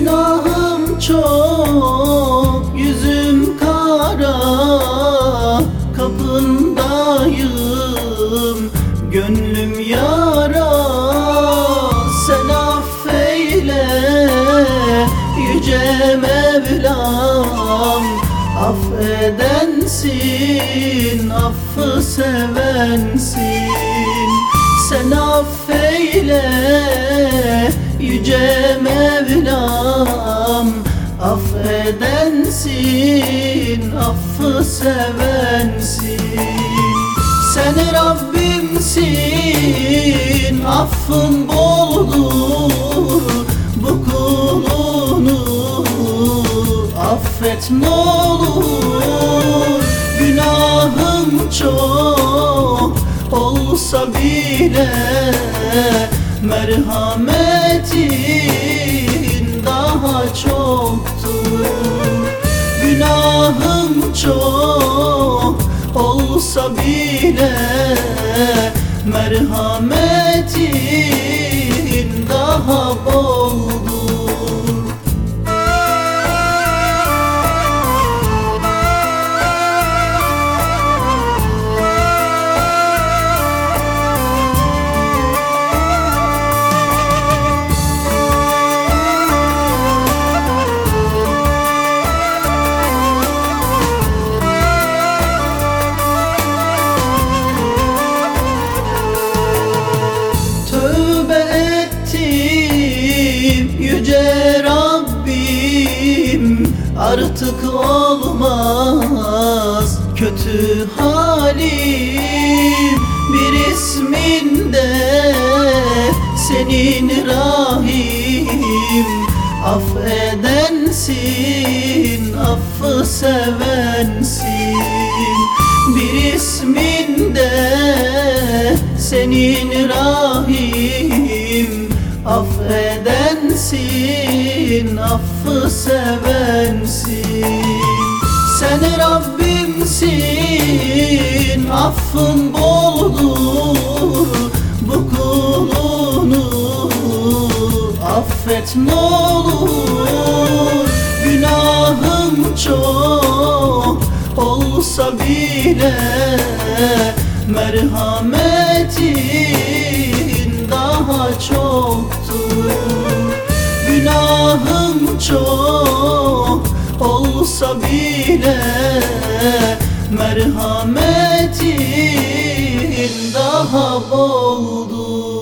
Günahım çok, yüzüm kara Kapındayım, gönlüm yara. Sen affeyle, yüce Mevlam Affedensin, affı sevensin. Sen affeyle, yüce Mevlam Affedensin, affı sevensin. Sen Rabbimsin, affın boldur Bu kulunu affet olur. Günahım çok olsa bile Merhametin daha çoktur. Günahım çok olsa bile Merhametin daha boldur olmaz. Kötü halim Bir isminde senin rahim. Affedensin, affı sevensin. Bir isminde senin rahim. Affedensin, affı sevensin Sen Rabbimsin, affın boldur Bu kulunu affet ne olur. Günahım çok olsa bile Merhametin daha çoktur. Günahım çok bile Merhametin daha boldur